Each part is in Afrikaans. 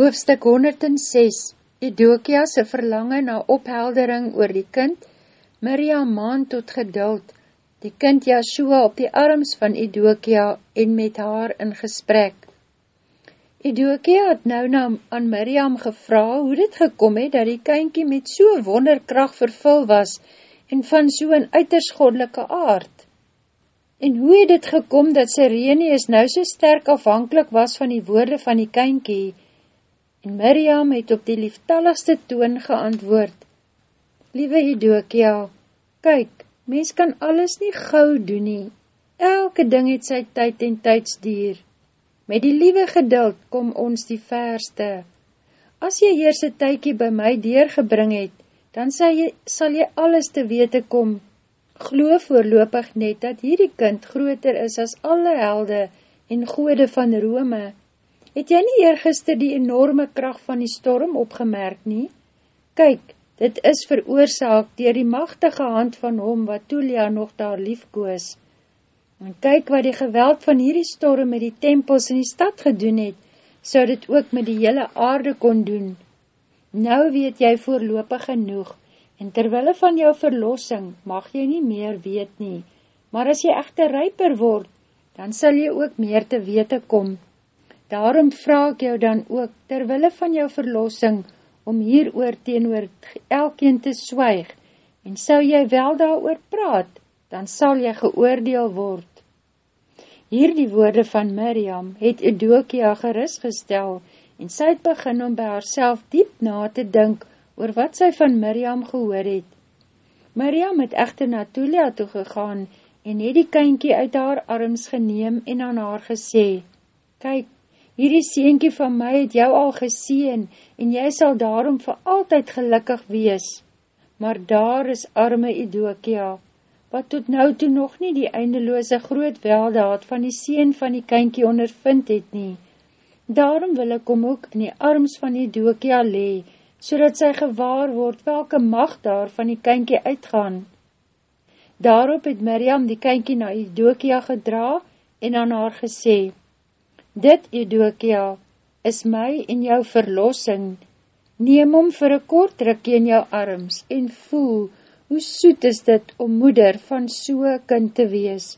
Hoofstuk 106 Edokia se verlange na opheldering oor die kind, Miriam maan tot geduld, die kind Yahshua op die arms van Edokia en met haar in gesprek. Edokia het nou na aan Miriam gevra hoe dit gekom het dat die kynkie met so wonderkracht vervul was en van so een uiters godelike aard. En hoe het dit gekom dat Sirenius nou so sterk afhankelijk was van die woorde van die kynkie, En Miriam het op die lieftalligste toon geantwoord, Liewe Edokia, kyk, mens kan alles nie gauw doen nie, elke ding het sy tyd en tydsdier. Met die liewe geduld kom ons die verste. As jy eers een tykie by my deurgebring het, dan sal jy, sal jy alles te wete kom. Geloof voorlopig net dat hierdie kind groter is as alle helde en goede van Rome, Het jy nie eergister die enorme kracht van die storm opgemerk nie? Kyk, dit is veroorzaak dier die machtige hand van hom wat Tulia nog daar liefkoos. En kyk wat die geweld van hierdie storm met die tempels in die stad gedoen het, so dit ook met die hele aarde kon doen. Nou weet jy voorlopig genoeg, en terwille van jou verlossing mag jy nie meer weet nie, maar as jy echter ryper word, dan sal jy ook meer te wete kom. Daarom vraag jou dan ook, terwille van jou verlossing, om hier oor teenoor elkeen te swyg, en sal jy wel daar oor praat, dan sal jy geoordeel word. Hier die woorde van Miriam het Edokia geris gestel, en sy het begin om by haarself diep na te dink oor wat sy van Miriam gehoor het. Miriam het echter na Tulia toegegaan, en het die kynkie uit haar arms geneem en aan haar gesê, Kyk, hierdie seentjie van my het jou al geseen, en jy sal daarom vir altyd gelukkig wees. Maar daar is arme Idokia, wat tot nou toe nog nie die eindeloose groot weldaad van die seen van die kynkie ondervind het nie. Daarom wil ek om ook in die arms van Idokia lee, so dat sy gewaar word welke macht daar van die kynkie uitgaan. Daarop het Miriam die kynkie na Idokia gedra en aan haar gesê, Dit, Edokia, is my en jou verlossing. Neem om vir een kort rikkie in jou arms en voel hoe soet is dit om moeder van soe kind te wees.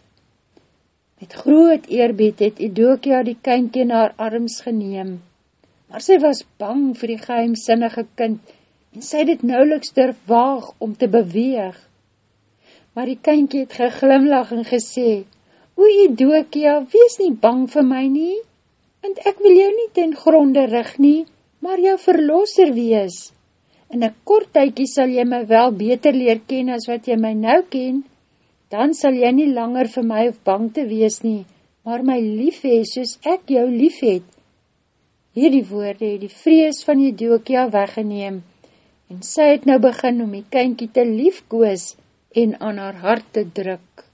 Met groot eerbied het Edokia die kindje in haar arms geneem, maar sy was bang vir die geheimsinnige kind en sy het nauweliks durf waag om te beweeg. Maar die kindje het geglimlag en gesê, O Edokia, wees nie bang vir my nie, want ek wil jou nie ten gronde rig nie, maar jou verlosser wees. In een kort tykie sal jy my wel beter leer ken as wat jy my nou ken, dan sal jy nie langer vir my of bang te wees nie, maar my lief hees soos ek jou lief het. Hierdie woorde het die vrees van die dookia weggeneem, en sy het nou begin om die kynkie te liefkoos en aan haar hart te druk.